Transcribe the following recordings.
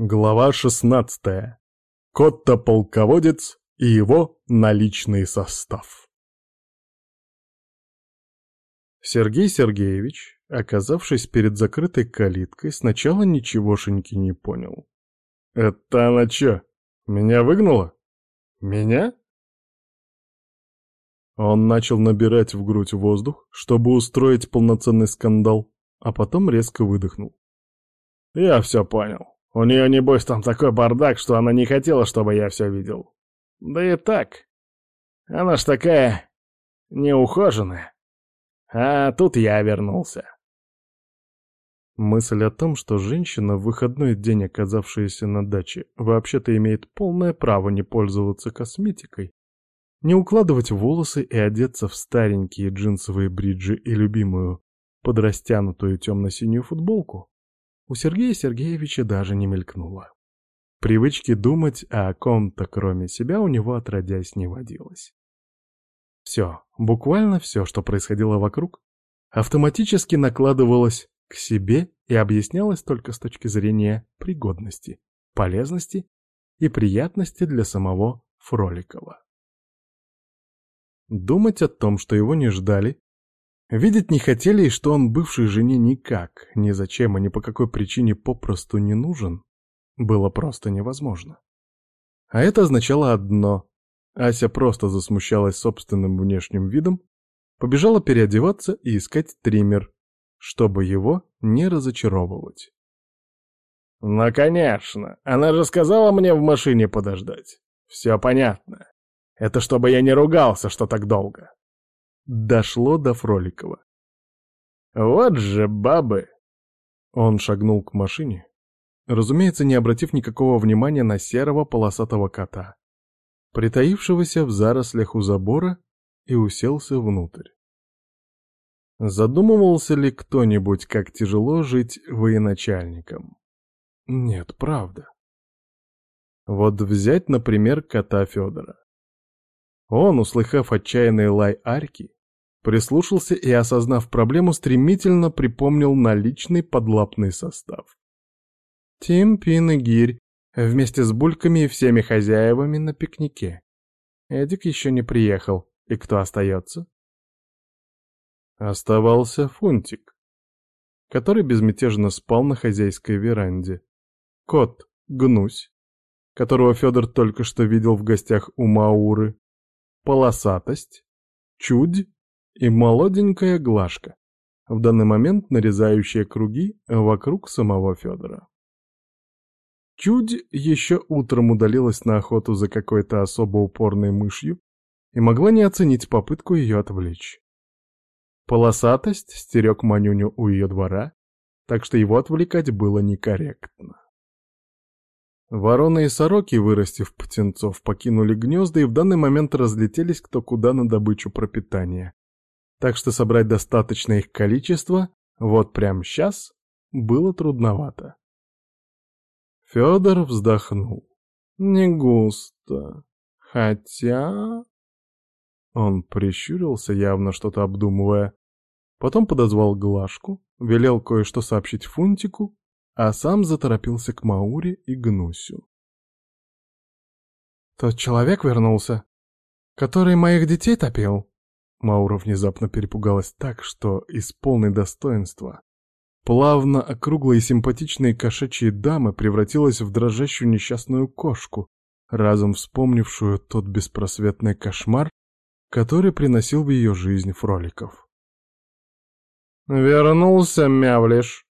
Глава 16. Котто-полководец и его наличный состав. Сергей Сергеевич, оказавшись перед закрытой калиткой, сначала ничегошеньки не понял. «Это она чё, меня выгнала? Меня?» Он начал набирать в грудь воздух, чтобы устроить полноценный скандал, а потом резко выдохнул. «Я все понял. У нее, небось, там такой бардак, что она не хотела, чтобы я все видел. Да и так. Она ж такая неухоженная. А тут я вернулся. Мысль о том, что женщина, в выходной день оказавшаяся на даче, вообще-то имеет полное право не пользоваться косметикой, не укладывать волосы и одеться в старенькие джинсовые бриджи и любимую подрастянутую темно-синюю футболку, у Сергея Сергеевича даже не мелькнуло. Привычки думать о ком-то кроме себя у него отродясь не водилось. Все, буквально все, что происходило вокруг, автоматически накладывалось к себе и объяснялось только с точки зрения пригодности, полезности и приятности для самого Фроликова. Думать о том, что его не ждали, Видеть не хотели, и что он бывшей жене никак, ни зачем и ни по какой причине попросту не нужен, было просто невозможно. А это означало одно. Ася просто засмущалась собственным внешним видом, побежала переодеваться и искать триммер, чтобы его не разочаровывать. «Ну, конечно, она же сказала мне в машине подождать. Все понятно. Это чтобы я не ругался, что так долго дошло до Фроликова. «Вот же бабы!» Он шагнул к машине, разумеется, не обратив никакого внимания на серого полосатого кота, притаившегося в зарослях у забора, и уселся внутрь. Задумывался ли кто-нибудь, как тяжело жить военачальником? Нет, правда. Вот взять, например, кота Федора. Он, услыхав отчаянный лай Арки, Прислушался и, осознав проблему, стремительно припомнил наличный подлапный состав. Тим, Пин и Гирь вместе с бульками и всеми хозяевами на пикнике. Эдик еще не приехал. И кто остается? Оставался Фунтик, который безмятежно спал на хозяйской веранде. Кот, Гнусь, которого Федор только что видел в гостях у Мауры. Полосатость, Чудь и молоденькая Глашка, в данный момент нарезающая круги вокруг самого Федора. Чудь еще утром удалилась на охоту за какой-то особо упорной мышью и могла не оценить попытку ее отвлечь. Полосатость стерег Манюню у ее двора, так что его отвлекать было некорректно. Вороны и сороки, вырастив птенцов, покинули гнезда и в данный момент разлетелись кто куда на добычу пропитания так что собрать достаточное их количество вот прямо сейчас было трудновато. Федор вздохнул. Не густо. Хотя... Он прищурился, явно что-то обдумывая. Потом подозвал Глашку, велел кое-что сообщить Фунтику, а сам заторопился к Мауре и Гнусю. «Тот человек вернулся, который моих детей топил?» Маура внезапно перепугалась так, что из полной достоинства плавно округлые симпатичные кошачьи дамы превратилась в дрожащую несчастную кошку, разом вспомнившую тот беспросветный кошмар, который приносил в ее жизнь Фроликов. «Вернулся, мявлиш!»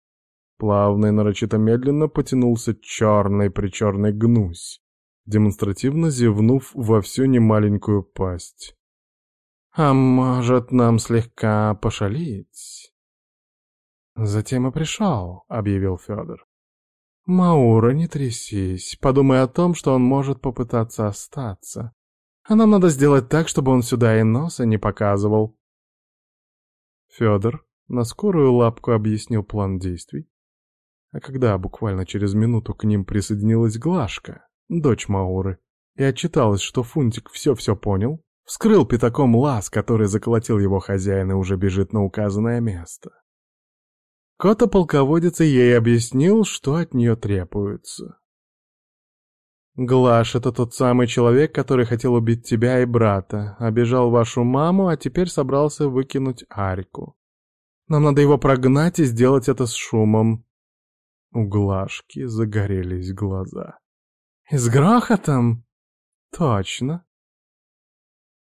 Плавно и нарочито медленно потянулся черный-причерный гнусь, демонстративно зевнув во всю немаленькую пасть. А может, нам слегка пошалить? Затем и пришел, объявил Федор. Маура, не трясись, подумай о том, что он может попытаться остаться. А нам надо сделать так, чтобы он сюда и носа не показывал. Федор на скорую лапку объяснил план действий. А когда буквально через минуту к ним присоединилась Глашка, дочь Мауры, и отчиталась, что Фунтик все-все понял, Вскрыл пятаком лаз, который заколотил его хозяин и уже бежит на указанное место. Кота-полководец ей объяснил, что от нее требуется. «Глаш — это тот самый человек, который хотел убить тебя и брата, обижал вашу маму, а теперь собрался выкинуть Арику. Нам надо его прогнать и сделать это с шумом». У Глашки загорелись глаза. «И с грохотом?» «Точно».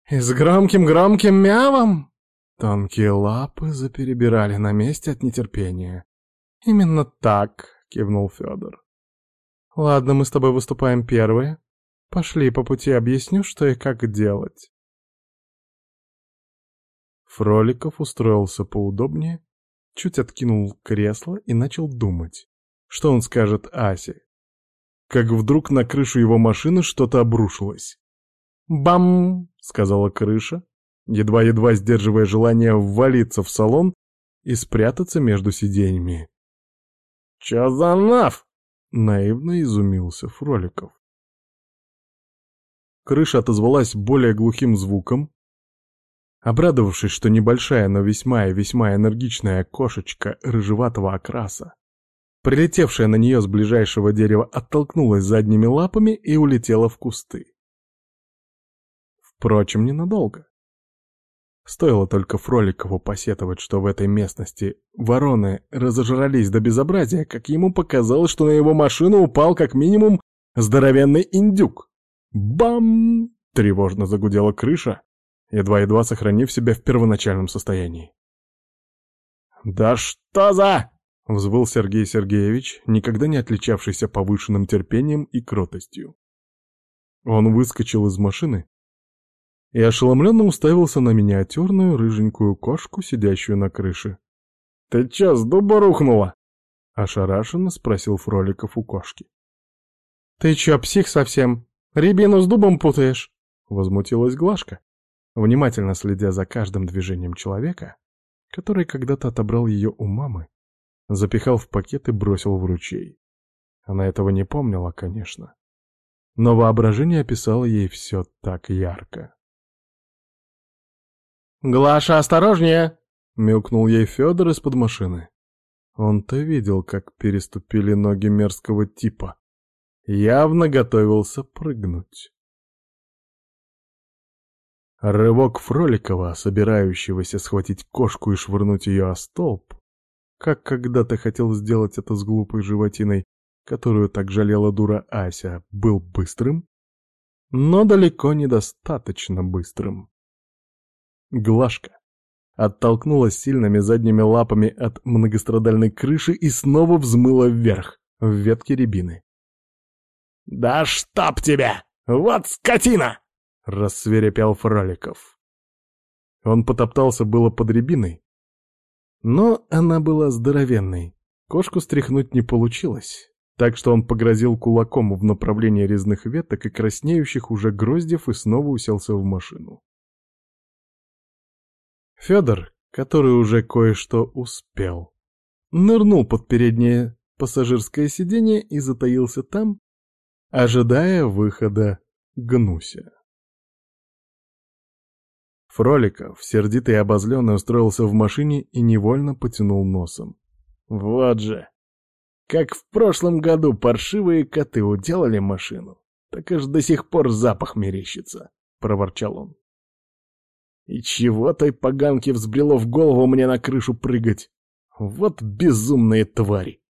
«И с громким-громким мявом?» Тонкие лапы заперебирали на месте от нетерпения. «Именно так», — кивнул Федор. «Ладно, мы с тобой выступаем первые. Пошли, по пути объясню, что и как делать». Фроликов устроился поудобнее, чуть откинул кресло и начал думать, что он скажет Асе. Как вдруг на крышу его машины что-то обрушилось. «Бам!» — сказала крыша, едва-едва сдерживая желание ввалиться в салон и спрятаться между сиденьями. «Чё за наф?» — наивно изумился Фроликов. Крыша отозвалась более глухим звуком. Обрадовавшись, что небольшая, но весьма и весьма энергичная кошечка рыжеватого окраса, прилетевшая на нее с ближайшего дерева, оттолкнулась задними лапами и улетела в кусты. Впрочем, ненадолго. Стоило только Фроликову посетовать, что в этой местности вороны разожрались до безобразия, как ему показалось, что на его машину упал как минимум здоровенный индюк. Бам! Тревожно загудела крыша, едва-едва сохранив себя в первоначальном состоянии. «Да что за...» — взвыл Сергей Сергеевич, никогда не отличавшийся повышенным терпением и кротостью. Он выскочил из машины и ошеломленно уставился на миниатюрную рыженькую кошку, сидящую на крыше. «Ты чё, с дуба рухнула?» — ошарашенно спросил Фроликов у кошки. «Ты чё, псих совсем? Рябину с дубом путаешь?» — возмутилась Глашка, внимательно следя за каждым движением человека, который когда-то отобрал ее у мамы, запихал в пакет и бросил в ручей. Она этого не помнила, конечно, но воображение описало ей все так ярко. «Глаша, осторожнее!» — мяукнул ей Федор из-под машины. Он-то видел, как переступили ноги мерзкого типа. Явно готовился прыгнуть. Рывок Фроликова, собирающегося схватить кошку и швырнуть ее о столб, как когда-то хотел сделать это с глупой животиной, которую так жалела дура Ася, был быстрым, но далеко недостаточно быстрым. Глашка оттолкнулась сильными задними лапами от многострадальной крыши и снова взмыла вверх, в ветки рябины. «Да чтоб тебя! Вот скотина!» — рассверепел Фроликов. Он потоптался было под рябиной, но она была здоровенной. Кошку стряхнуть не получилось, так что он погрозил кулаком в направлении резных веток и краснеющих уже гроздев и снова уселся в машину. Федор, который уже кое-что успел, нырнул под переднее пассажирское сиденье и затаился там, ожидая выхода Гнуся. Фроликов, сердитый и обозленный, устроился в машине и невольно потянул носом. Вот же! Как в прошлом году паршивые коты уделали машину, так аж до сих пор запах мерещится, — проворчал он. И чего той поганке взбрело в голову мне на крышу прыгать? Вот безумные твари!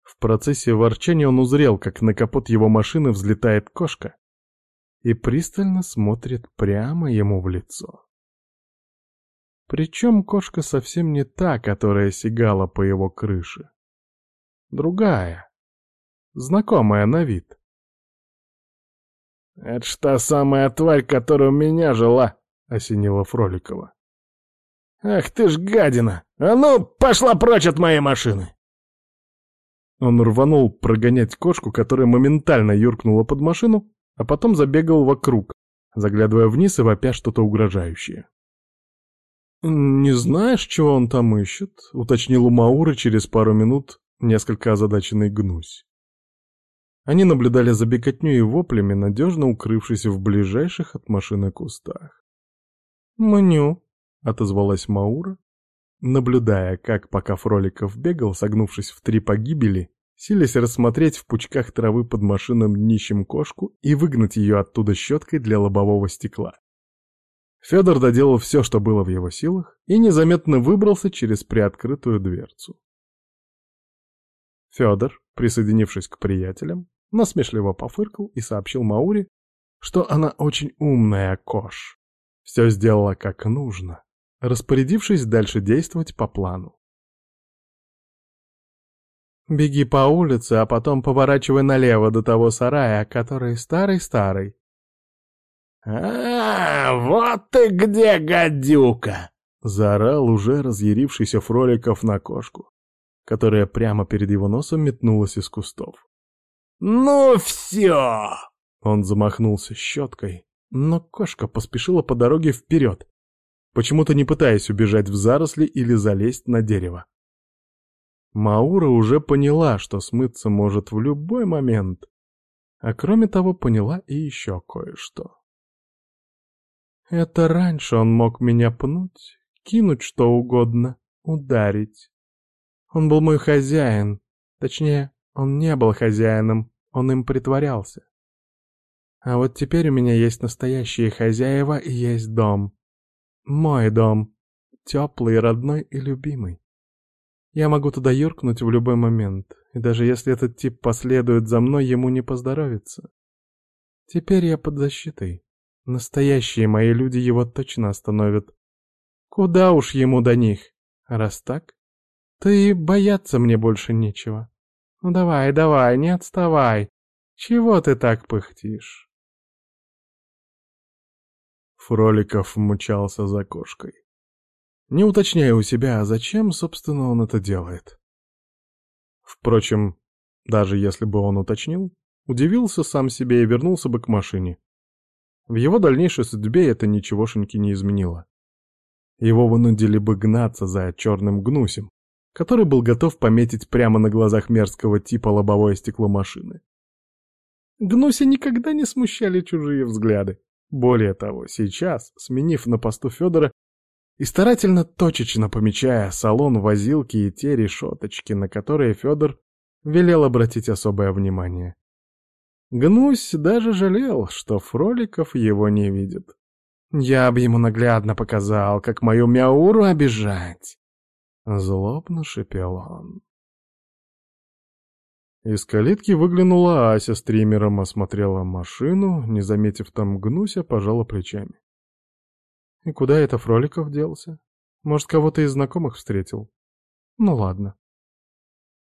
В процессе ворчания он узрел, как на капот его машины взлетает кошка и пристально смотрит прямо ему в лицо. Причем кошка совсем не та, которая сигала по его крыше. Другая, знакомая на вид. «Это ж та самая тварь, которая у меня жила», — осенила Фроликова. «Ах ты ж гадина! А ну, пошла прочь от моей машины!» Он рванул прогонять кошку, которая моментально юркнула под машину, а потом забегал вокруг, заглядывая вниз и вопя что-то угрожающее. «Не знаешь, чего он там ищет?» — уточнил у Мауры через пару минут несколько озадаченный гнусь. Они наблюдали за беготней и воплями, надежно укрывшись в ближайших от машины кустах. «Мню», — отозвалась Маура, наблюдая, как пока Фроликов бегал, согнувшись в три погибели, силясь рассмотреть в пучках травы под машинным днищем кошку и выгнать ее оттуда щеткой для лобового стекла. Федор доделал все, что было в его силах, и незаметно выбрался через приоткрытую дверцу. Федор, присоединившись к приятелям, насмешливо пофыркал и сообщил Мауре, что она очень умная кош. Все сделала как нужно, распорядившись дальше действовать по плану. «Беги по улице, а потом поворачивай налево до того сарая, который старый-старый». «А, вот ты где, гадюка!» — заорал уже разъярившийся Фроликов на кошку, которая прямо перед его носом метнулась из кустов. «Ну все!» Он замахнулся щеткой, но кошка поспешила по дороге вперед, почему-то не пытаясь убежать в заросли или залезть на дерево. Маура уже поняла, что смыться может в любой момент, а кроме того поняла и еще кое-что. Это раньше он мог меня пнуть, кинуть что угодно, ударить. Он был мой хозяин, точнее, он не был хозяином, он им притворялся. А вот теперь у меня есть настоящие хозяева и есть дом. Мой дом. Теплый, родной и любимый. Я могу туда юркнуть в любой момент, и даже если этот тип последует за мной, ему не поздоровится. Теперь я под защитой. Настоящие мои люди его точно остановят. Куда уж ему до них? раз так, то и бояться мне больше нечего. Ну давай, давай, не отставай. Чего ты так пыхтишь? Фроликов мчался за кошкой. Не уточняя у себя, а зачем, собственно, он это делает. Впрочем, даже если бы он уточнил, удивился сам себе и вернулся бы к машине. В его дальнейшей судьбе это ничегошеньки не изменило. Его вынудили бы гнаться за черным гнусем, который был готов пометить прямо на глазах мерзкого типа лобовое стекло машины. Гнуся никогда не смущали чужие взгляды. Более того, сейчас, сменив на посту Федора и старательно точечно помечая салон, возилки и те решеточки, на которые Федор велел обратить особое внимание. Гнусь даже жалел, что Фроликов его не видит. Я бы ему наглядно показал, как мою мяуру обижать. Злобно шипел он. Из калитки выглянула Ася с триммером, осмотрела машину, не заметив там гнуся, пожала плечами. И куда это Фроликов делся? Может, кого-то из знакомых встретил? Ну ладно.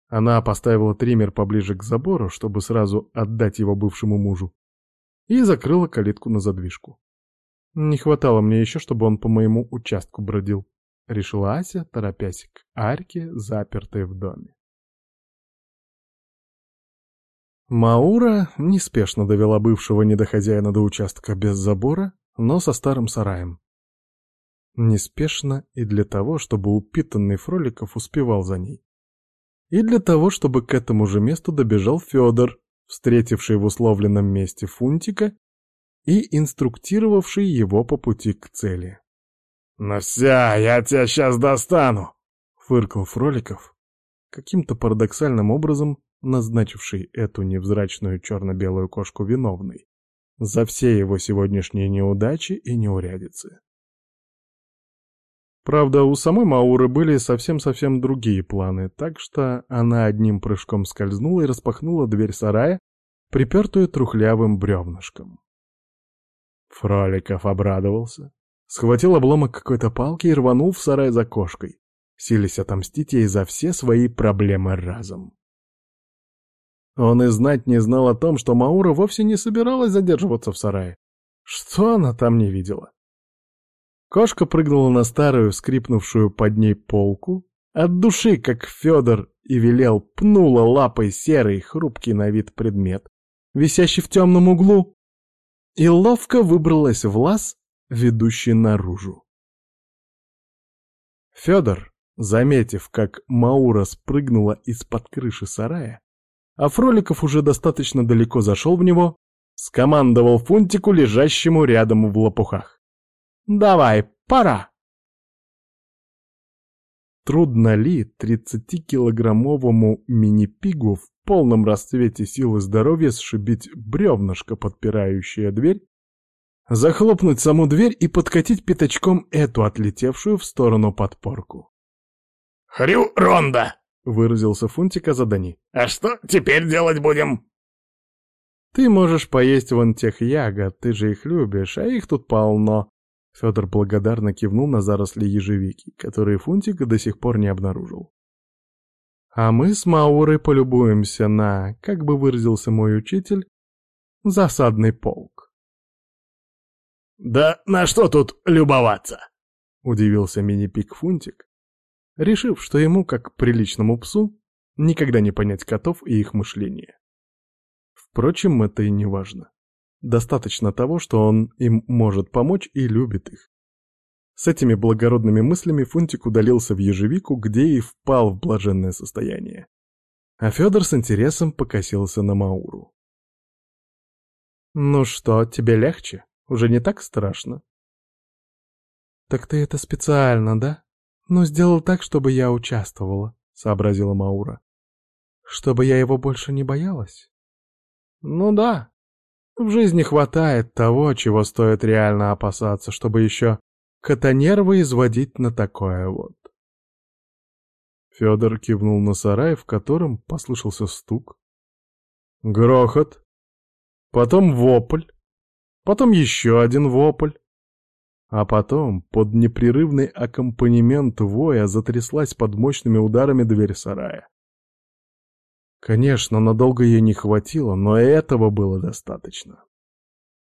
Она поставила триммер поближе к забору, чтобы сразу отдать его бывшему мужу, и закрыла калитку на задвижку. Не хватало мне еще, чтобы он по моему участку бродил. — решила Ася, торопясь к арке, запертой в доме. Маура неспешно довела бывшего недохозяина до участка без забора, но со старым сараем. Неспешно и для того, чтобы упитанный Фроликов успевал за ней. И для того, чтобы к этому же месту добежал Федор, встретивший в условленном месте Фунтика и инструктировавший его по пути к цели. «Ну все, я тебя сейчас достану!» — фыркал Фроликов, каким-то парадоксальным образом назначивший эту невзрачную черно-белую кошку виновной за все его сегодняшние неудачи и неурядицы. Правда, у самой Мауры были совсем-совсем другие планы, так что она одним прыжком скользнула и распахнула дверь сарая, припертую трухлявым бревнышком. Фроликов обрадовался, Схватил обломок какой-то палки и рванул в сарай за кошкой, силясь отомстить ей за все свои проблемы разом. Он и знать не знал о том, что Маура вовсе не собиралась задерживаться в сарае. Что она там не видела? Кошка прыгнула на старую, скрипнувшую под ней полку, от души, как Федор и велел, пнула лапой серый, хрупкий на вид предмет, висящий в темном углу, и ловко выбралась в лаз, ведущий наружу. Федор, заметив, как Маура спрыгнула из-под крыши сарая, а Фроликов уже достаточно далеко зашел в него, скомандовал Фунтику, лежащему рядом в лопухах. «Давай, пора!» Трудно ли 30-килограммовому мини-пигу полном расцвете сил и здоровья сшибить бревнышко, подпирающее дверь, захлопнуть саму дверь и подкатить пятачком эту отлетевшую в сторону подпорку. «Хрю, Ронда!» — выразился Фунтик о задании. «А что теперь делать будем?» «Ты можешь поесть вон тех ягод, ты же их любишь, а их тут полно». Федор благодарно кивнул на заросли ежевики, которые Фунтик до сих пор не обнаружил. «А мы с Маурой полюбуемся на, как бы выразился мой учитель, засадный полк». «Да на что тут любоваться?» — удивился мини-пик Фунтик, решив, что ему, как приличному псу, никогда не понять котов и их мышление. Впрочем, это и не важно. Достаточно того, что он им может помочь и любит их. С этими благородными мыслями Фунтик удалился в ежевику, где и впал в блаженное состояние. А Федор с интересом покосился на Мауру. «Ну что, тебе легче? Уже не так страшно?» «Так ты это специально, да? Ну, сделал так, чтобы я участвовала», — сообразила Маура. «Чтобы я его больше не боялась?» Ну да. В жизни хватает того, чего стоит реально опасаться, чтобы еще котонервы изводить на такое вот. Федор кивнул на сарай, в котором послышался стук. Грохот. Потом вопль. Потом еще один вопль. А потом, под непрерывный аккомпанемент воя, затряслась под мощными ударами дверь сарая. Конечно, надолго ей не хватило, но этого было достаточно.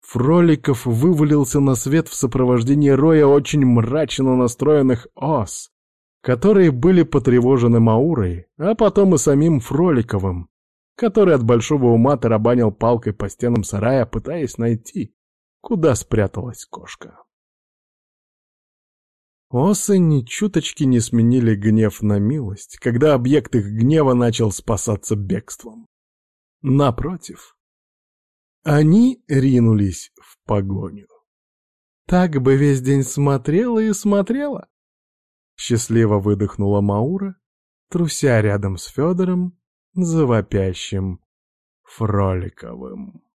Фроликов вывалился на свет в сопровождении роя очень мрачно настроенных ос, которые были потревожены Маурой, а потом и самим Фроликовым, который от большого ума тарабанил палкой по стенам сарая, пытаясь найти, куда спряталась кошка. Осы ни чуточки не сменили гнев на милость, когда объект их гнева начал спасаться бегством. Напротив, они ринулись в погоню. Так бы весь день смотрела и смотрела. Счастливо выдохнула Маура, труся рядом с Федором, завопящим Фроликовым.